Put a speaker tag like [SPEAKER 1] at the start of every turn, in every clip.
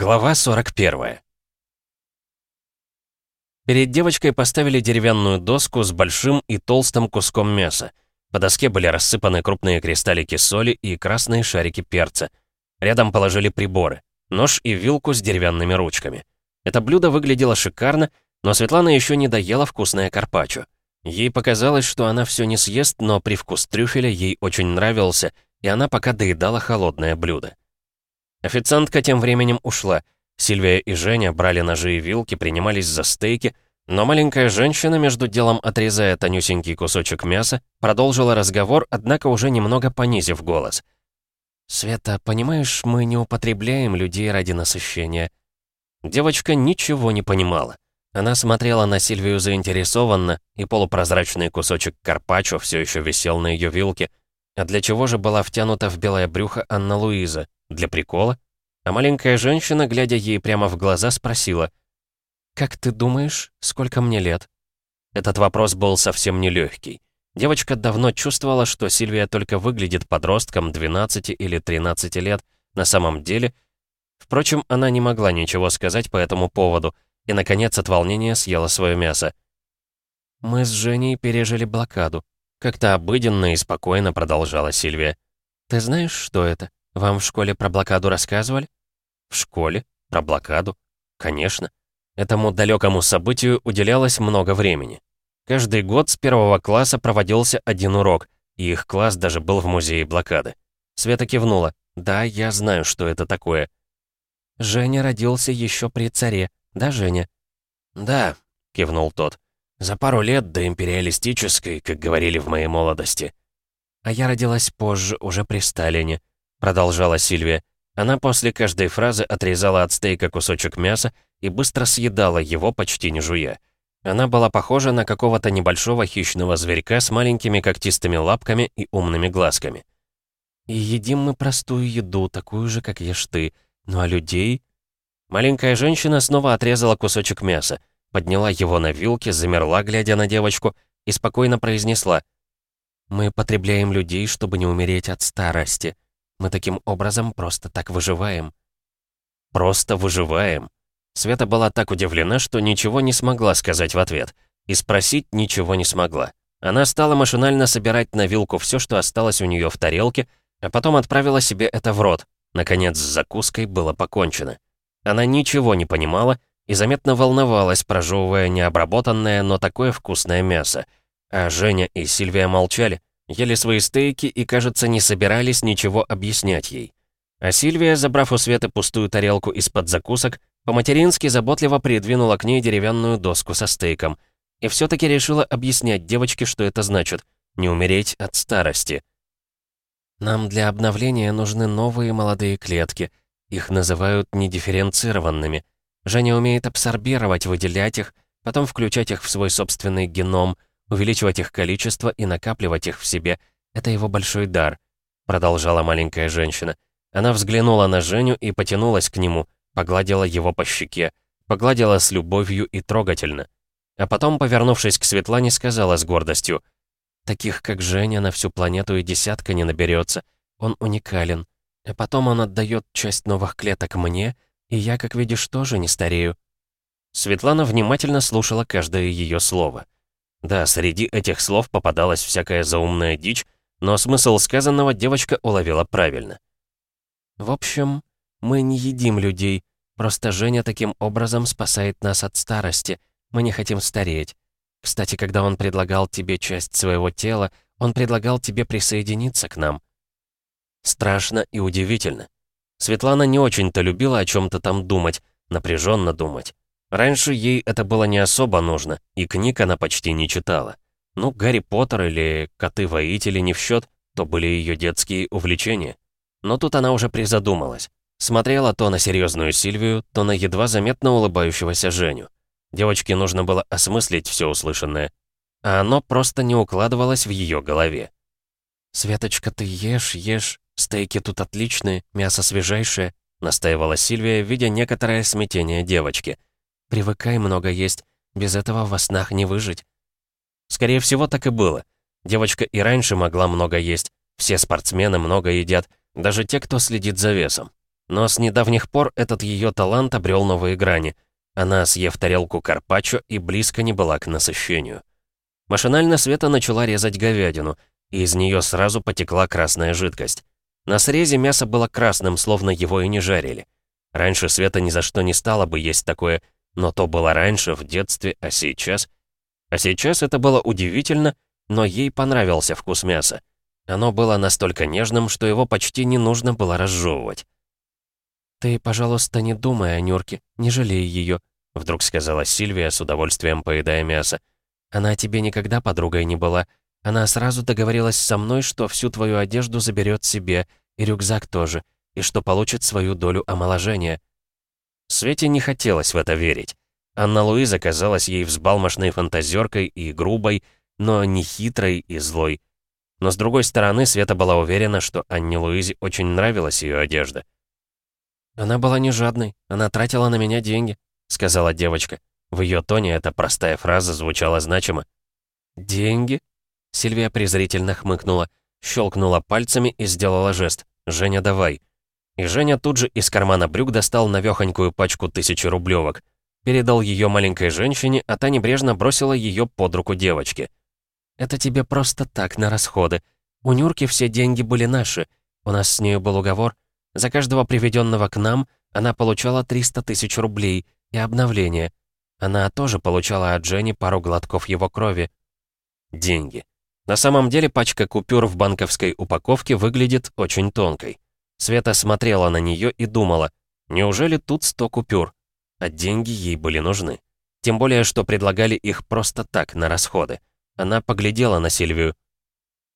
[SPEAKER 1] Глава 41 Перед девочкой поставили деревянную доску с большим и толстым куском мяса. По доске были рассыпаны крупные кристаллики соли и красные шарики перца. Рядом положили приборы — нож и вилку с деревянными ручками. Это блюдо выглядело шикарно, но Светлана еще не доела вкусное карпаччо. Ей показалось, что она все не съест, но привкус трюфеля ей очень нравился, и она пока доедала холодное блюдо. Официантка тем временем ушла. Сильвия и Женя брали ножи и вилки, принимались за стейки, но маленькая женщина, между делом отрезая тонюсенький кусочек мяса, продолжила разговор, однако уже немного понизив голос. «Света, понимаешь, мы не употребляем людей ради насыщения». Девочка ничего не понимала. Она смотрела на Сильвию заинтересованно, и полупрозрачный кусочек карпаччо все еще висел на ее вилке. А для чего же была втянута в белое брюхо Анна Луиза? Для прикола? А маленькая женщина, глядя ей прямо в глаза, спросила, «Как ты думаешь, сколько мне лет?» Этот вопрос был совсем нелегкий. Девочка давно чувствовала, что Сильвия только выглядит подростком 12 или 13 лет, на самом деле. Впрочем, она не могла ничего сказать по этому поводу, и, наконец, от волнения съела свое мясо. «Мы с Женей пережили блокаду», — как-то обыденно и спокойно продолжала Сильвия. «Ты знаешь, что это?» «Вам в школе про блокаду рассказывали?» «В школе? Про блокаду? Конечно. Этому далекому событию уделялось много времени. Каждый год с первого класса проводился один урок, и их класс даже был в музее блокады. Света кивнула. «Да, я знаю, что это такое». «Женя родился еще при царе, да, Женя?» «Да», — кивнул тот. «За пару лет до империалистической, как говорили в моей молодости». «А я родилась позже, уже при Сталине», продолжала Сильвия. Она после каждой фразы отрезала от стейка кусочек мяса и быстро съедала его, почти не жуя. Она была похожа на какого-то небольшого хищного зверька с маленькими когтистыми лапками и умными глазками. «И едим мы простую еду, такую же, как ешь ты. Ну а людей...» Маленькая женщина снова отрезала кусочек мяса, подняла его на вилке, замерла, глядя на девочку, и спокойно произнесла. «Мы потребляем людей, чтобы не умереть от старости. Мы таким образом просто так выживаем». «Просто выживаем?» Света была так удивлена, что ничего не смогла сказать в ответ. И спросить ничего не смогла. Она стала машинально собирать на вилку все, что осталось у нее в тарелке, а потом отправила себе это в рот. Наконец, с закуской было покончено. Она ничего не понимала и заметно волновалась, прожевывая необработанное, но такое вкусное мясо. А Женя и Сильвия молчали, ели свои стейки и, кажется, не собирались ничего объяснять ей. А Сильвия, забрав у Светы пустую тарелку из-под закусок, по-матерински заботливо придвинула к ней деревянную доску со стейком. И все-таки решила объяснять девочке, что это значит — не умереть от старости. «Нам для обновления нужны новые молодые клетки. Их называют недифференцированными. Женя умеет абсорбировать, выделять их, потом включать их в свой собственный геном — Увеличивать их количество и накапливать их в себе — это его большой дар», — продолжала маленькая женщина. Она взглянула на Женю и потянулась к нему, погладила его по щеке, погладила с любовью и трогательно. А потом, повернувшись к Светлане, сказала с гордостью, «Таких, как Женя, на всю планету и десятка не наберется. Он уникален. А потом он отдает часть новых клеток мне, и я, как видишь, тоже не старею». Светлана внимательно слушала каждое ее слово. Да, среди этих слов попадалась всякая заумная дичь, но смысл сказанного девочка уловила правильно. «В общем, мы не едим людей, просто Женя таким образом спасает нас от старости, мы не хотим стареть. Кстати, когда он предлагал тебе часть своего тела, он предлагал тебе присоединиться к нам». Страшно и удивительно. Светлана не очень-то любила о чем-то там думать, напряженно думать. Раньше ей это было не особо нужно, и книг она почти не читала. Ну, Гарри Поттер или Коты-воители не в счет, то были ее детские увлечения. Но тут она уже призадумалась. Смотрела то на серьезную Сильвию, то на едва заметно улыбающегося Женю. Девочке нужно было осмыслить все услышанное. А оно просто не укладывалось в ее голове. «Светочка, ты ешь, ешь, стейки тут отличные, мясо свежайшее», настаивала Сильвия, видя некоторое смятение девочки – Привыкай много есть, без этого во снах не выжить. Скорее всего, так и было. Девочка и раньше могла много есть. Все спортсмены много едят, даже те, кто следит за весом. Но с недавних пор этот ее талант обрел новые грани. Она, съев тарелку карпаччо, и близко не была к насыщению. Машинально Света начала резать говядину, и из нее сразу потекла красная жидкость. На срезе мясо было красным, словно его и не жарили. Раньше Света ни за что не стала бы есть такое, но то было раньше, в детстве, а сейчас... А сейчас это было удивительно, но ей понравился вкус мяса. Оно было настолько нежным, что его почти не нужно было разжевывать.
[SPEAKER 2] «Ты, пожалуйста, не думай о Нюрке, не жалей ее», вдруг сказала Сильвия, с удовольствием поедая мясо. «Она тебе никогда подругой не была. Она сразу договорилась со мной, что всю твою одежду заберет себе, и рюкзак тоже, и что получит свою долю омоложения».
[SPEAKER 1] Свете не хотелось в это верить. Анна Луиза казалась ей взбалмошной фантазеркой и грубой, но не хитрой и злой. Но с другой стороны, Света была уверена, что Анне Луизе очень нравилась ее одежда.
[SPEAKER 2] «Она была не жадной, она тратила на меня деньги», — сказала девочка. В ее тоне эта простая фраза звучала значимо.
[SPEAKER 1] «Деньги?»
[SPEAKER 2] Сильвия презрительно хмыкнула, щелкнула пальцами и сделала жест. «Женя, давай».
[SPEAKER 1] И Женя тут же из кармана брюк достал навёхонькую пачку тысячи рублевок. Передал ее маленькой женщине, а та небрежно бросила ее под руку девочке.
[SPEAKER 2] «Это тебе просто так, на расходы. У Нюрки все деньги были наши. У нас с нею был уговор. За каждого приведенного к нам она получала 300 тысяч рублей и обновление. Она тоже получала от Жени пару глотков его крови.
[SPEAKER 1] Деньги. На самом деле пачка купюр в банковской упаковке выглядит очень тонкой. Света смотрела на нее и думала, неужели тут 100 купюр? А деньги ей были нужны. Тем более, что предлагали их просто так, на расходы. Она поглядела на Сильвию.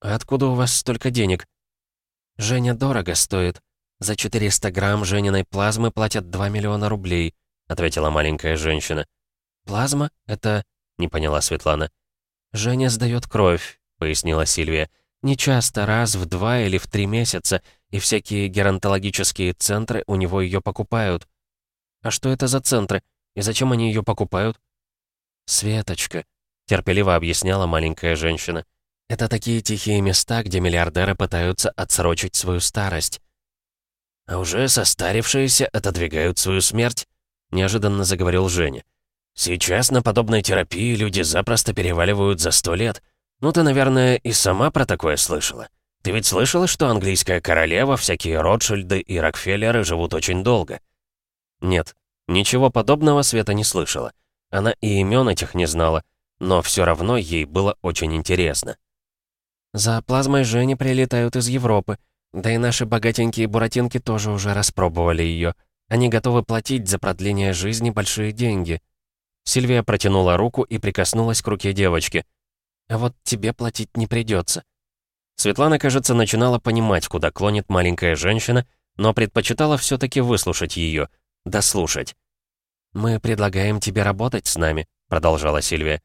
[SPEAKER 2] «А откуда у вас столько денег?» «Женя дорого стоит», «За 400 грамм Жениной плазмы платят 2 миллиона рублей», — ответила маленькая женщина. «Плазма? Это...» — не поняла Светлана. «Женя сдает кровь», — пояснила Сильвия. «Не часто, раз в два или в три месяца, и всякие геронтологические центры у него ее покупают». «А что это за центры? И зачем они ее покупают?» «Светочка», — терпеливо объясняла маленькая женщина. «Это такие тихие места, где миллиардеры пытаются отсрочить свою старость
[SPEAKER 1] а уже состарившиеся отодвигают свою смерть», — неожиданно заговорил Женя. «Сейчас на подобной терапии люди запросто переваливают за сто лет. Ну, ты, наверное, и сама про такое слышала. Ты ведь слышала, что английская королева, всякие Ротшильды и Рокфеллеры живут очень долго?»
[SPEAKER 2] Нет, ничего подобного Света не слышала. Она и имен этих не знала, но все равно ей было очень интересно. «За плазмой Жени прилетают из Европы», да и наши богатенькие буратинки тоже уже распробовали ее. Они готовы платить за продление жизни большие деньги. Сильвия протянула руку и прикоснулась к руке девочки. А вот тебе платить не придется. Светлана, кажется, начинала понимать, куда клонит маленькая женщина, но предпочитала все-таки выслушать ее, дослушать. «Мы предлагаем тебе работать с нами», — продолжала Сильвия.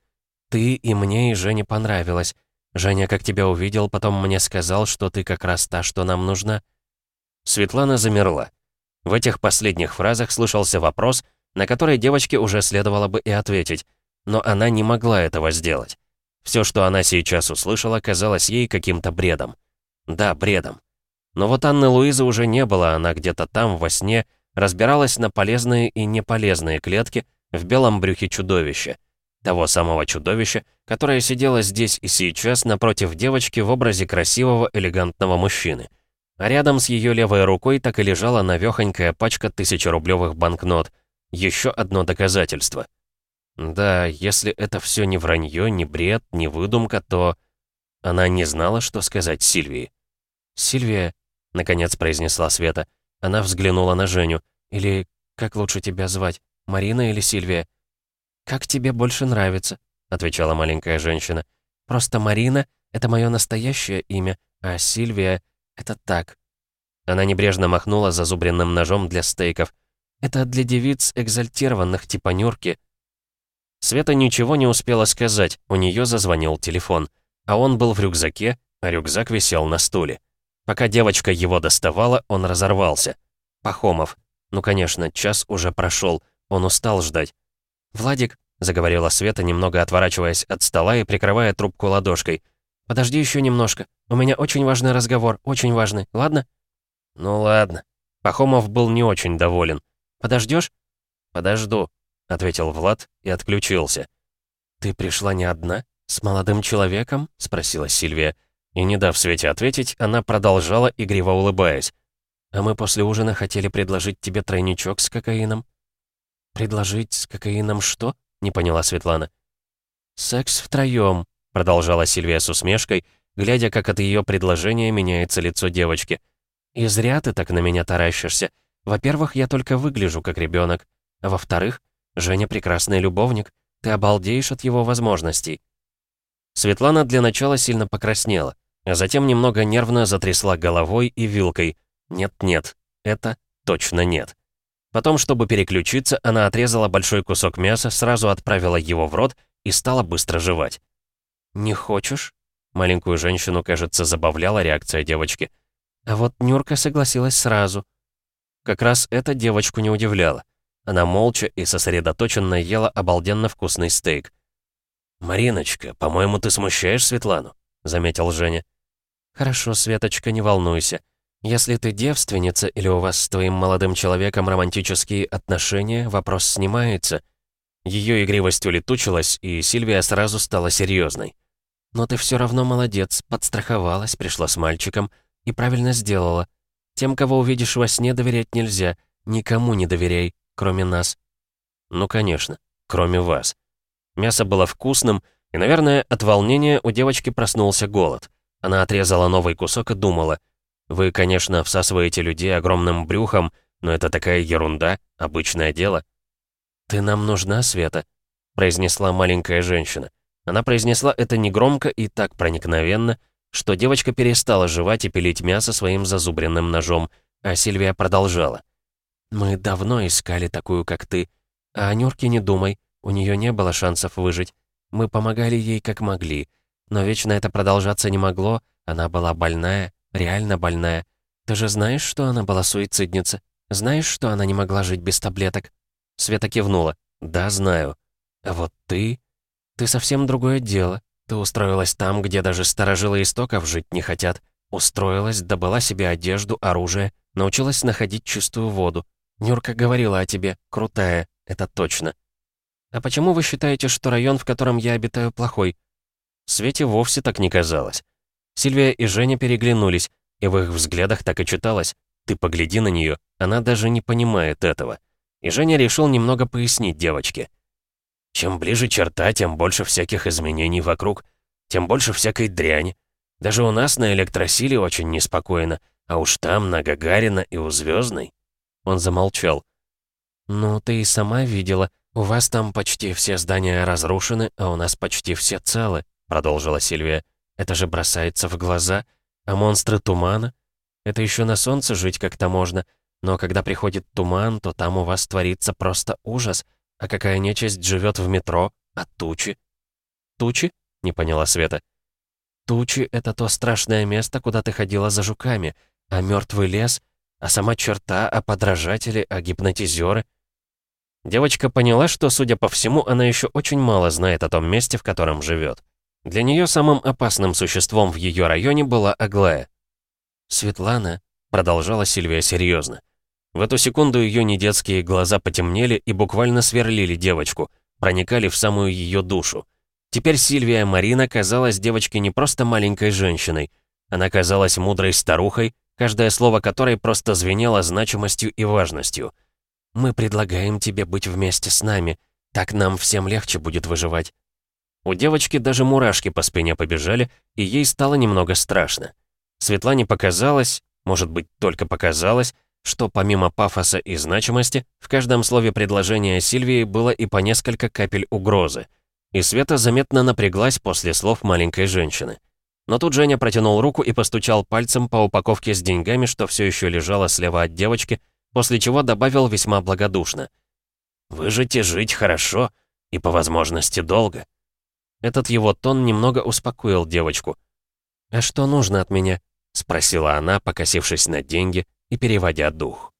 [SPEAKER 2] «Ты и мне, и Жене понравилось. Женя, как тебя увидел, потом мне сказал, что ты как раз та, что нам нужна».
[SPEAKER 1] Светлана замерла. В этих последних фразах слышался вопрос, на который девочке уже следовало бы и ответить, но она не могла этого сделать. Все, что она сейчас услышала, казалось ей каким-то бредом. Да, бредом. Но вот Анны Луизы уже не было, она где-то там, во сне, разбиралась на полезные и неполезные клетки в белом брюхе чудовища. Того самого чудовища, которое сидело здесь и сейчас напротив девочки в образе красивого элегантного мужчины. А рядом с ее левой рукой так и лежала навехонькая пачка тысячерублевых банкнот. Еще одно доказательство. Да, если это все не вранье, не бред, не выдумка, то... Она не знала, что сказать Сильвии.
[SPEAKER 2] «Сильвия», — наконец произнесла Света. Она взглянула на Женю. «Или как лучше тебя звать? Марина или Сильвия?» «Как тебе больше нравится?» — отвечала маленькая женщина. «Просто Марина — это мое настоящее имя, а Сильвия — это так».
[SPEAKER 1] Она небрежно махнула зазубренным ножом для стейков.
[SPEAKER 2] «Это для девиц экзальтированных, типа Нюрки».
[SPEAKER 1] Света ничего не успела сказать, у нее зазвонил телефон. А он был в рюкзаке, а рюкзак висел на стуле. Пока девочка его доставала, он разорвался. Пахомов. Ну, конечно, час уже прошел, он устал ждать.
[SPEAKER 2] «Владик», — заговорила Света, немного отворачиваясь от стола и прикрывая трубку ладошкой. «Подожди еще немножко. У меня очень важный разговор, очень важный, ладно?»
[SPEAKER 1] «Ну ладно», — Пахомов был не очень доволен.
[SPEAKER 2] «Подождешь?»
[SPEAKER 1] «Подожду», — ответил Влад и отключился.
[SPEAKER 2] «Ты пришла не одна? С молодым человеком?» — спросила Сильвия.
[SPEAKER 1] И не дав Свете ответить, она продолжала, игриво улыбаясь.
[SPEAKER 2] «А мы после ужина хотели предложить тебе тройничок с кокаином». «Предложить с кокаином что?» — не поняла Светлана.
[SPEAKER 1] «Секс втроём», — продолжала Сильвия с усмешкой, глядя, как от ее предложения меняется лицо девочки.
[SPEAKER 2] «И зря ты так на меня таращишься. Во-первых, я только выгляжу как ребенок, а во-вторых, Женя прекрасный любовник. Ты обалдеешь от его возможностей».
[SPEAKER 1] Светлана для начала сильно покраснела а затем немного нервно затрясла головой и вилкой. Нет-нет, это точно нет. Потом, чтобы переключиться, она отрезала большой кусок мяса, сразу отправила его в рот и стала быстро жевать.
[SPEAKER 2] «Не хочешь?»
[SPEAKER 1] Маленькую женщину, кажется, забавляла реакция девочки.
[SPEAKER 2] А вот Нюрка согласилась сразу.
[SPEAKER 1] Как раз это девочку не удивляло. Она молча и сосредоточенно ела обалденно вкусный стейк. «Мариночка, по-моему, ты смущаешь Светлану?» — заметил Женя.
[SPEAKER 2] «Хорошо, Светочка, не волнуйся. Если ты девственница или у вас с твоим молодым человеком романтические отношения, вопрос снимается».
[SPEAKER 1] Ее игривость улетучилась, и Сильвия сразу стала серьезной.
[SPEAKER 2] «Но ты все равно молодец, подстраховалась, пришла с мальчиком и правильно сделала. Тем, кого увидишь во сне, доверять нельзя. Никому не доверяй, кроме нас».
[SPEAKER 1] «Ну, конечно, кроме вас». Мясо было вкусным, и, наверное, от волнения у девочки проснулся голод. Она отрезала новый кусок и думала. «Вы, конечно, всасываете людей огромным брюхом, но это такая ерунда, обычное дело».
[SPEAKER 2] «Ты нам нужна, Света», — произнесла маленькая женщина.
[SPEAKER 1] Она произнесла это негромко и так проникновенно, что девочка перестала жевать и пилить мясо своим зазубренным ножом, а Сильвия продолжала.
[SPEAKER 2] «Мы давно искали такую, как ты. А о Нюрке не думай, у нее не было шансов выжить. Мы помогали ей как могли. Но вечно это продолжаться не могло, она была больная, реально больная. Ты же знаешь, что она была суицидница? Знаешь, что она не могла жить без таблеток?»
[SPEAKER 1] Света кивнула. «Да, знаю.
[SPEAKER 2] А вот ты... Ты совсем другое дело. Ты устроилась там, где даже старожилы истоков жить не хотят. Устроилась, добыла себе одежду, оружие, научилась находить чистую воду. Нюрка говорила о тебе, крутая, это точно. А почему вы считаете, что район, в котором я обитаю, плохой?
[SPEAKER 1] Свете вовсе так не казалось. Сильвия и Женя переглянулись, и в их взглядах так и читалось. Ты погляди на нее, она даже не понимает этого. И Женя решил немного пояснить девочке. Чем ближе черта, тем больше всяких изменений вокруг, тем больше всякой дряни. Даже у нас на электросиле очень неспокойно, а уж там, на Гагарина и у Звездной. Он замолчал.
[SPEAKER 2] «Ну, ты и сама видела. У вас там почти все здания разрушены, а у нас почти все целы», — продолжила Сильвия. «Это же бросается в глаза. А монстры тумана? Это еще на солнце жить как-то можно. Но когда приходит туман, то там у вас творится просто ужас. А какая нечисть живет в метро? А тучи?»
[SPEAKER 1] «Тучи?» — не поняла Света.
[SPEAKER 2] «Тучи — это то страшное место, куда ты ходила за жуками. А мертвый лес? А сама черта? А подражатели? А гипнотизеры?»
[SPEAKER 1] Девочка поняла, что, судя по всему, она еще очень мало знает о том месте, в котором живет. Для нее самым опасным существом в ее районе была Аглая.
[SPEAKER 2] «Светлана», —
[SPEAKER 1] продолжала Сильвия серьезно. В эту секунду ее недетские глаза потемнели и буквально сверлили девочку, проникали в самую ее душу. Теперь Сильвия Марина казалась девочке не просто маленькой женщиной, она казалась мудрой старухой, каждое слово которой просто звенело значимостью и важностью.
[SPEAKER 2] «Мы предлагаем тебе быть вместе с нами, так нам всем легче будет выживать.
[SPEAKER 1] У девочки даже мурашки по спине побежали, и ей стало немного страшно. Светлане показалось, может быть, только показалось, что помимо пафоса и значимости, в каждом слове предложения Сильвии было и по несколько капель угрозы. И Света заметно напряглась после слов маленькой женщины. Но тут Женя протянул руку и постучал пальцем по упаковке с деньгами, что все еще лежало слева от девочки, после чего добавил весьма благодушно. «Выжить и жить хорошо, и по возможности долго». Этот его тон немного успокоил девочку.
[SPEAKER 2] «А что нужно от меня?»
[SPEAKER 1] — спросила она, покосившись на деньги и переводя дух.